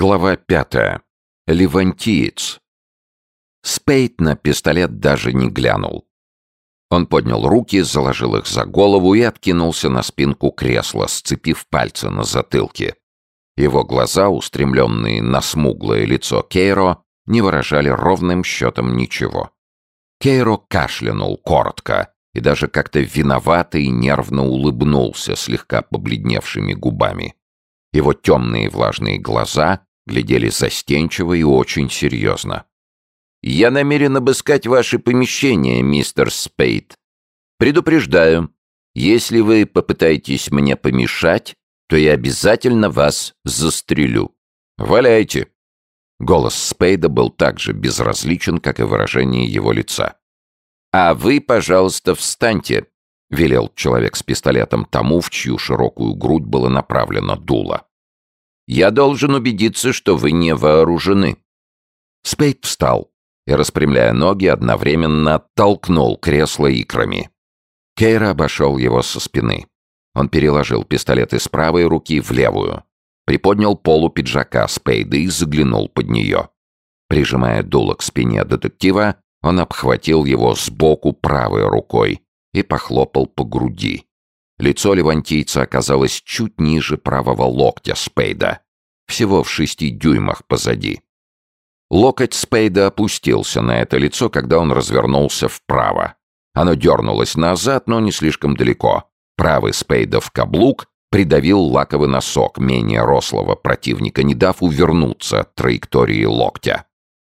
Глава пятая. Левантиец. Спейт на пистолет даже не глянул. Он поднял руки, заложил их за голову и откинулся на спинку кресла, сцепив пальцы на затылке. Его глаза, устремленные на смуглое лицо Кейро, не выражали ровным счетом ничего. Кейро кашлянул коротко и даже как-то виновато и нервно улыбнулся слегка побледневшими губами. Его темные влажные глаза глядели застенчиво и очень серьезно. «Я намерен обыскать ваше помещение, мистер Спейд. Предупреждаю, если вы попытаетесь мне помешать, то я обязательно вас застрелю. Валяйте!» Голос Спейда был так же безразличен, как и выражение его лица. «А вы, пожалуйста, встаньте», — велел человек с пистолетом тому, в чью широкую грудь было направлено дуло. «Я должен убедиться, что вы не вооружены». Спейд встал и, распрямляя ноги, одновременно оттолкнул кресло икрами. Кейра обошел его со спины. Он переложил пистолет из правой руки в левую, приподнял полу пиджака Спейда и заглянул под нее. Прижимая дуло к спине детектива, он обхватил его сбоку правой рукой и похлопал по груди. Лицо левантийца оказалось чуть ниже правого локтя Спейда, всего в шести дюймах позади. Локоть Спейда опустился на это лицо, когда он развернулся вправо. Оно дернулось назад, но не слишком далеко. Правый Спейдов каблук придавил лаковый носок менее рослого противника, не дав увернуться от траектории локтя.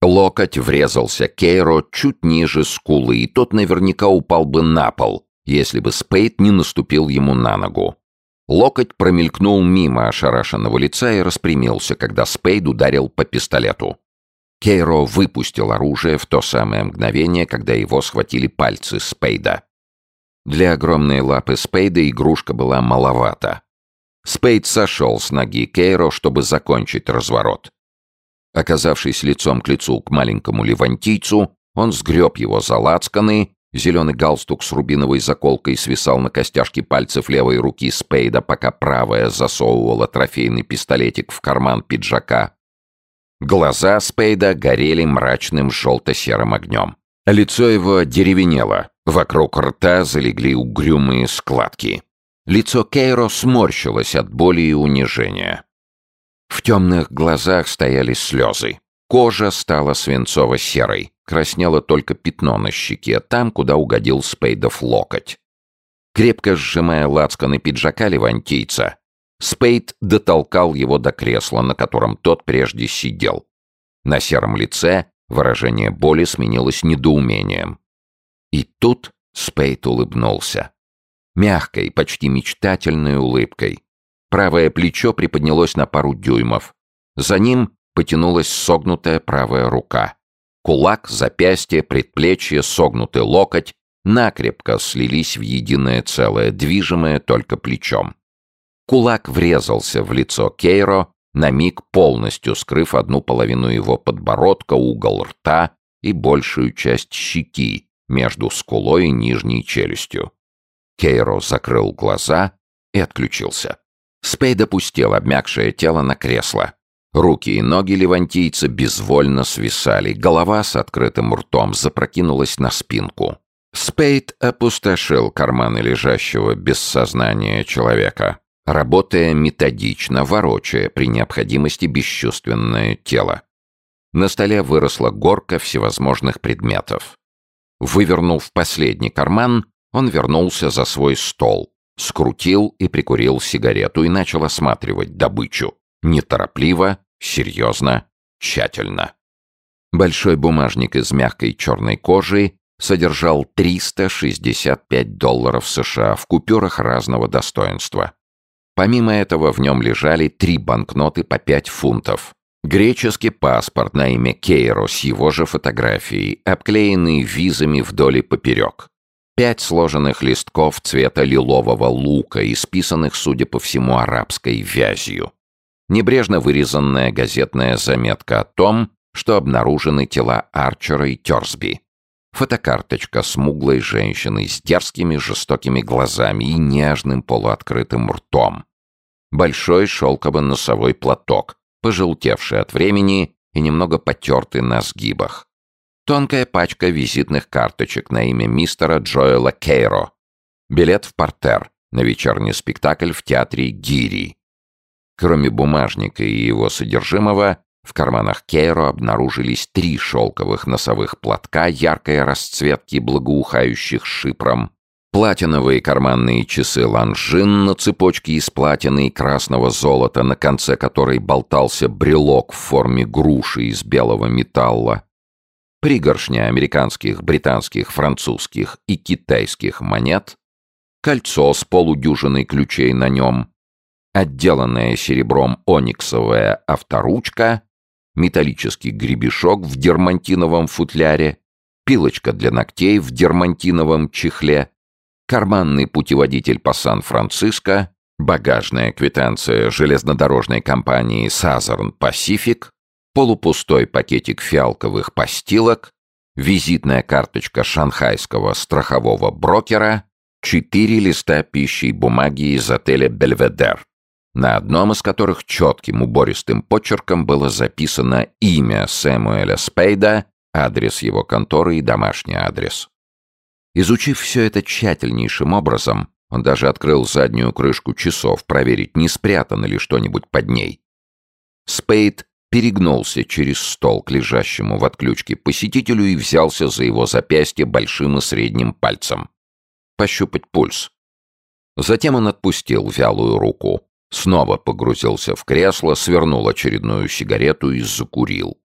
Локоть врезался Кейро чуть ниже скулы, и тот наверняка упал бы на пол, если бы Спейд не наступил ему на ногу. Локоть промелькнул мимо ошарашенного лица и распрямился, когда Спейд ударил по пистолету. Кейро выпустил оружие в то самое мгновение, когда его схватили пальцы Спейда. Для огромной лапы Спейда игрушка была маловата. Спейд сошел с ноги Кейро, чтобы закончить разворот. Оказавшись лицом к лицу к маленькому левантийцу, он сгреб его за лацканы, зеленый галстук с рубиновой заколкой свисал на костяшки пальцев левой руки Спейда, пока правая засовывала трофейный пистолетик в карман пиджака. Глаза Спейда горели мрачным желто-серым огнем. Лицо его деревенело, вокруг рта залегли угрюмые складки. Лицо Кейро сморщилось от боли и унижения. В темных глазах стояли слезы. Кожа стала свинцово-серой. Краснело только пятно на щеке, там, куда угодил Спейдов локоть. Крепко сжимая лацканы пиджака левантийца, Спейд дотолкал его до кресла, на котором тот прежде сидел. На сером лице выражение боли сменилось недоумением. И тут Спейд улыбнулся. Мягкой, почти мечтательной улыбкой. Правое плечо приподнялось на пару дюймов. За ним потянулась согнутая правая рука. Кулак, запястье, предплечье, согнутый локоть накрепко слились в единое целое, движимое только плечом. Кулак врезался в лицо Кейро, на миг полностью скрыв одну половину его подбородка, угол рта и большую часть щеки между скулой и нижней челюстью. Кейро закрыл глаза и отключился. Спейд опустил обмякшее тело на кресло. Руки и ноги левантийца безвольно свисали, голова с открытым ртом запрокинулась на спинку. Спейд опустошил карманы лежащего без сознания человека, работая методично, ворочая при необходимости бесчувственное тело. На столе выросла горка всевозможных предметов. Вывернув последний карман, он вернулся за свой стол, скрутил и прикурил сигарету и начал осматривать добычу. Неторопливо, серьезно, тщательно. Большой бумажник из мягкой черной кожи содержал 365 долларов США в купюрах разного достоинства. Помимо этого в нем лежали три банкноты по 5 фунтов. Греческий паспорт на имя Кейро с его же фотографией, обклеенный визами вдоль и поперек. Пять сложенных листков цвета лилового лука, исписанных, судя по всему, арабской вязью. Небрежно вырезанная газетная заметка о том, что обнаружены тела Арчера и Терсби. Фотокарточка смуглой женщины с дерзкими жестокими глазами и нежным полуоткрытым ртом. Большой шелковый носовой платок, пожелтевший от времени и немного потертый на сгибах. Тонкая пачка визитных карточек на имя мистера Джоэла Кейро. Билет в портер на вечерний спектакль в театре Гири. Кроме бумажника и его содержимого, в карманах Кейро обнаружились три шелковых носовых платка яркой расцветки, благоухающих шипром, платиновые карманные часы Лонжин на цепочке из платины и красного золота, на конце которой болтался брелок в форме груши из белого металла, пригоршня американских, британских, французских и китайских монет, кольцо с полудюжиной ключей на нем, отделанная серебром ониксовая авторучка, металлический гребешок в дермантиновом футляре, пилочка для ногтей в дермантиновом чехле, карманный путеводитель по Сан-Франциско, багажная квитанция железнодорожной компании Southern Pacific, полупустой пакетик фиалковых постилок, визитная карточка шанхайского страхового брокера, четыре листа пищи и бумаги из отеля «Бельведер», на одном из которых четким убористым почерком было записано имя Сэмуэля Спейда, адрес его конторы и домашний адрес. Изучив все это тщательнейшим образом, он даже открыл заднюю крышку часов, проверить, не спрятано ли что-нибудь под ней. Спейд перегнулся через стол к лежащему в отключке посетителю и взялся за его запястье большим и средним пальцем. Пощупать пульс. Затем он отпустил вялую руку, снова погрузился в кресло, свернул очередную сигарету и закурил.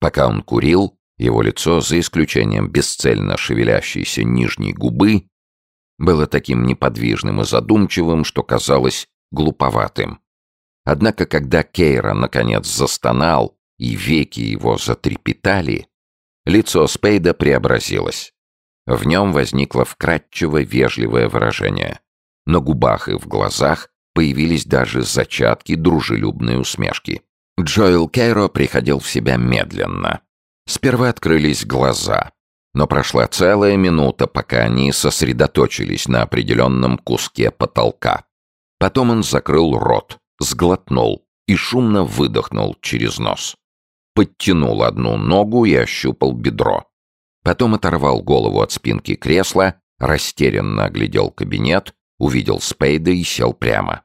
Пока он курил, его лицо, за исключением бесцельно шевелящейся нижней губы, было таким неподвижным и задумчивым, что казалось глуповатым. Однако, когда Кейра наконец застонал и веки его затрепетали, лицо Спейда преобразилось. В нем возникло вкрадчиво вежливое выражение. На губах и в глазах появились даже зачатки дружелюбной усмешки. Джоэл Кейро приходил в себя медленно. Сперва открылись глаза, но прошла целая минута, пока они сосредоточились на определенном куске потолка. Потом он закрыл рот, сглотнул и шумно выдохнул через нос. Подтянул одну ногу и ощупал бедро. Потом оторвал голову от спинки кресла, растерянно оглядел кабинет, увидел Спейда и сел прямо.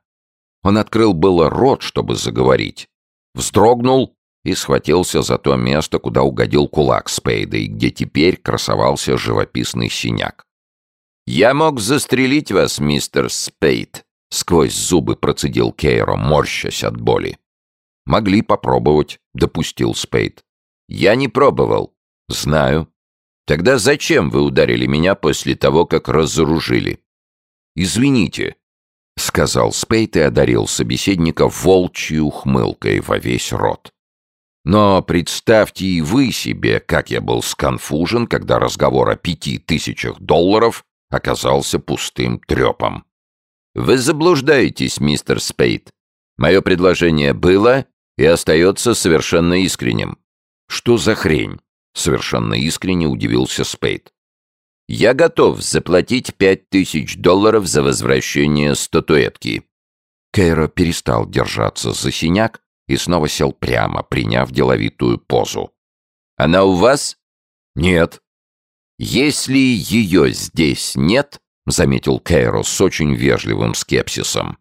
Он открыл было рот, чтобы заговорить. Вздрогнул и схватился за то место, куда угодил кулак Спейда и где теперь красовался живописный синяк. «Я мог застрелить вас, мистер Спейд», — сквозь зубы процедил Кейро, морщась от боли. «Могли попробовать», — допустил Спейд. «Я не пробовал». «Знаю». «Тогда зачем вы ударили меня после того, как разоружили?» «Извините», — сказал Спейд и одарил собеседника волчьей ухмылкой во весь рот. «Но представьте и вы себе, как я был сконфужен, когда разговор о пяти тысячах долларов оказался пустым трепом. «Вы заблуждаетесь, мистер Спейд. Мое предложение было и остается совершенно искренним». «Что за хрень?» — совершенно искренне удивился Спейд. «Я готов заплатить пять тысяч долларов за возвращение статуэтки». Кейро перестал держаться за синяк и снова сел прямо, приняв деловитую позу. «Она у вас?» «Нет». «Если ее здесь нет, — заметил Кейро с очень вежливым скепсисом.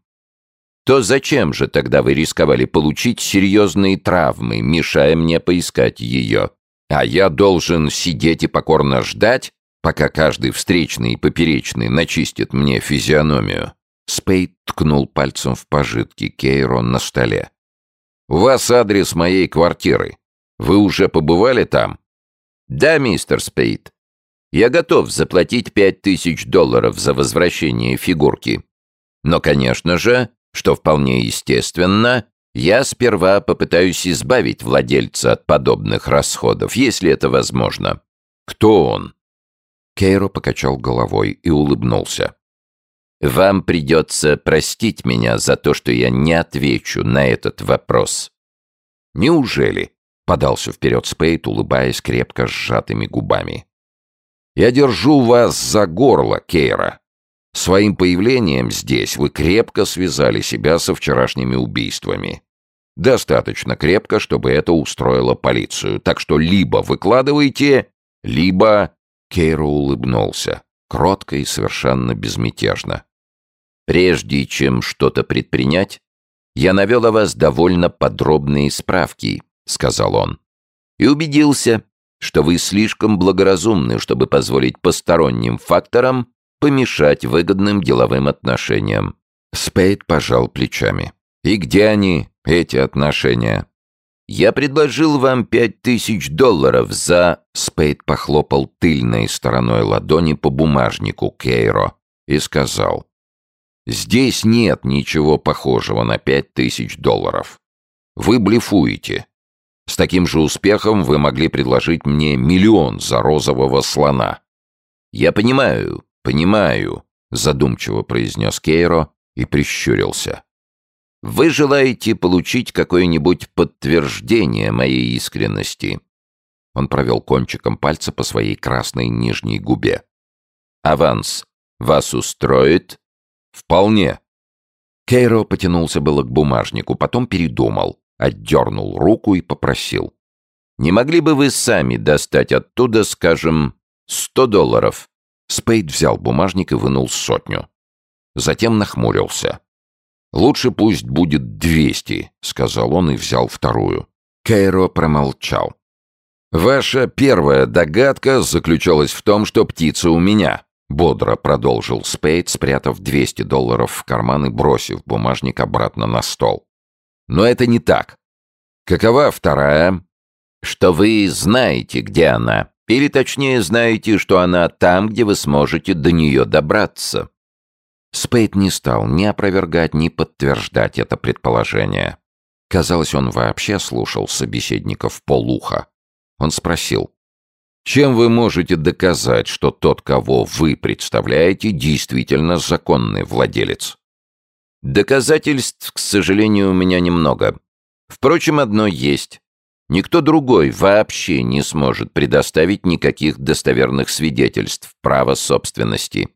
«То зачем же тогда вы рисковали получить серьезные травмы, мешая мне поискать ее? А я должен сидеть и покорно ждать, пока каждый встречный и поперечный начистит мне физиономию?» Спейд ткнул пальцем в пожитки Кейро на столе. «У вас адрес моей квартиры. Вы уже побывали там?» «Да, мистер Спейд. Я готов заплатить пять тысяч долларов за возвращение фигурки. Но, конечно же, что вполне естественно, я сперва попытаюсь избавить владельца от подобных расходов, если это возможно. Кто он? Кейро покачал головой и улыбнулся. Вам придется простить меня за то, что я не отвечу на этот вопрос. Неужели? Подался вперед Спейт, улыбаясь крепко сжатыми губами. Я держу вас за горло, Кейра. Своим появлением здесь вы крепко связали себя со вчерашними убийствами. Достаточно крепко, чтобы это устроило полицию. Так что либо выкладывайте, либо...» Кейро улыбнулся, кротко и совершенно безмятежно. «Прежде чем что-то предпринять, я навел о вас довольно подробные справки», — сказал он, «и убедился, что вы слишком благоразумны, чтобы позволить посторонним факторам помешать выгодным деловым отношениям». Спейд пожал плечами. «И где они, эти отношения?» «Я предложил вам пять тысяч долларов за...» Спейд похлопал тыльной стороной ладони по бумажнику Кейро и сказал. «Здесь нет ничего похожего на пять тысяч долларов. Вы блефуете. С таким же успехом вы могли предложить мне миллион за розового слона». «Я понимаю, понимаю», — задумчиво произнес Кейро и прищурился. Вы желаете получить какое-нибудь подтверждение моей искренности?» Он провел кончиком пальца по своей красной нижней губе. «Аванс вас устроит?» «Вполне». Кейро потянулся было к бумажнику, потом передумал, отдернул руку и попросил. «Не могли бы вы сами достать оттуда, скажем, сто долларов?» Спейд взял бумажник и вынул сотню. Затем нахмурился. «Лучше пусть будет двести», — сказал он и взял вторую. Кейро промолчал. «Ваша первая догадка заключалась в том, что птица у меня», — бодро продолжил Спейд, спрятав 200 долларов в карман и бросив бумажник обратно на стол. «Но это не так. Какова вторая?» «Что вы знаете, где она. Или точнее, знаете, что она там, где вы сможете до нее добраться». Спейд не стал ни опровергать, ни подтверждать это предположение. Казалось, он вообще слушал собеседников полуха. Он спросил, «Чем вы можете доказать, что тот, кого вы представляете, действительно законный владелец?» «Доказательств, к сожалению, у меня немного. Впрочем, одно есть. Никто другой вообще не сможет предоставить никаких достоверных свидетельств права собственности.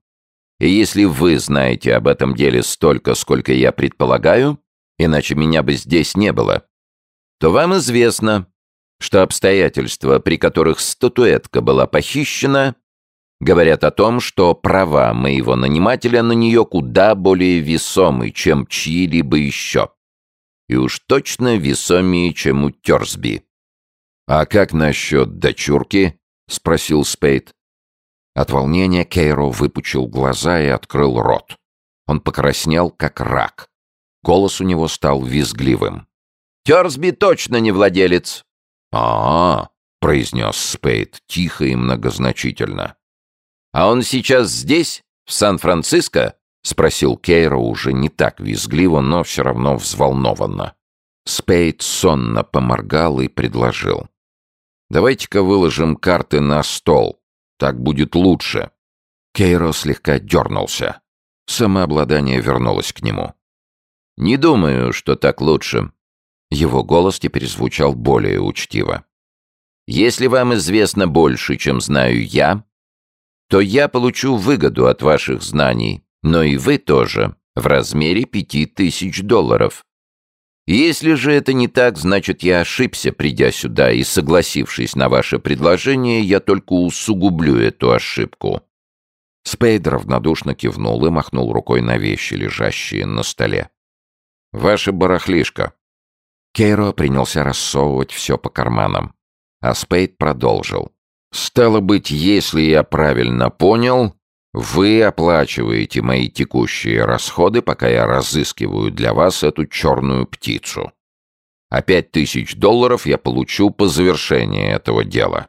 И если вы знаете об этом деле столько, сколько я предполагаю, иначе меня бы здесь не было, то вам известно, что обстоятельства, при которых статуэтка была похищена, говорят о том, что права моего нанимателя на нее куда более весомы, чем чьи-либо еще. И уж точно весомее, чем у Терсби. «А как насчет дочурки?» — спросил Спейд. От волнения Кейро выпучил глаза и открыл рот. Он покраснел, как рак. Голос у него стал визгливым. «Терсби точно не владелец!» «А-а-а!» — произнес Спейд тихо и многозначительно. «А он сейчас здесь, в Сан-Франциско?» — спросил Кейро уже не так визгливо, но все равно взволнованно. Спейд сонно поморгал и предложил. «Давайте-ка выложим карты на стол. Так будет лучше». Кейро слегка дернулся. Самообладание вернулось к нему. «Не думаю, что так лучше». Его голос теперь звучал более учтиво. «Если вам известно больше, чем знаю я, то я получу выгоду от ваших знаний, но и вы тоже, в размере пяти тысяч долларов. Если же это не так, значит, я ошибся, придя сюда, и, согласившись на ваше предложение, я только усугублю эту ошибку». Спейд равнодушно кивнул и махнул рукой на вещи, лежащие на столе. «Ваша барахлишка». Кейро принялся рассовывать все по карманам, а Спейд продолжил. «Стало быть, если я правильно понял, вы оплачиваете мои текущие расходы, пока я разыскиваю для вас эту черную птицу. А пять тысяч долларов я получу по завершении этого дела.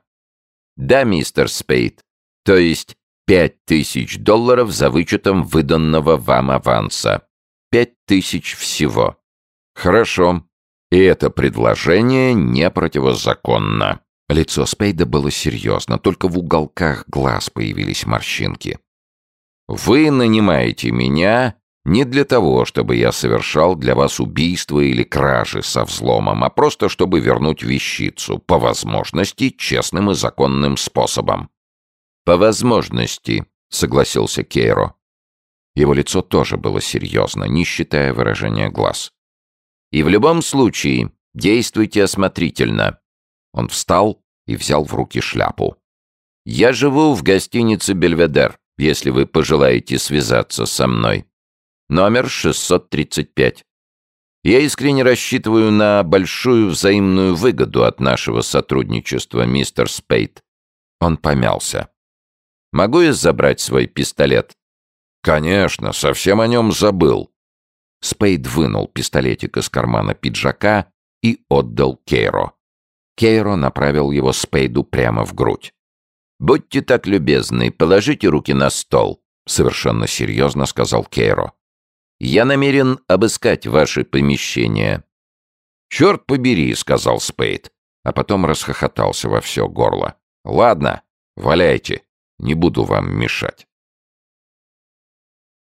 Да, мистер Спейд. То есть пять тысяч долларов за вычетом выданного вам аванса. Пять тысяч всего. Хорошо. И это предложение не противозаконно. Лицо Спейда было серьезно, только в уголках глаз появились морщинки. Вы нанимаете меня не для того, чтобы я совершал для вас убийство или кражи со взломом, а просто чтобы вернуть вещицу, по возможности, честным и законным способом. По возможности, согласился Кейро. Его лицо тоже было серьезно, не считая выражения глаз. И в любом случае действуйте осмотрительно». Он встал и взял в руки шляпу. «Я живу в гостинице «Бельведер», если вы пожелаете связаться со мной. Номер 635. Я искренне рассчитываю на большую взаимную выгоду от нашего сотрудничества, мистер Спейт». Он помялся. «Могу я забрать свой пистолет?» «Конечно, совсем о нем забыл». Спейд вынул пистолетик из кармана пиджака и отдал Кейро. Кейро направил его Спейду прямо в грудь. «Будьте так любезны, положите руки на стол», — совершенно серьезно сказал Кейро. «Я намерен обыскать ваши помещения». «Черт побери», — сказал Спейд, а потом расхохотался во все горло. «Ладно, валяйте, не буду вам мешать».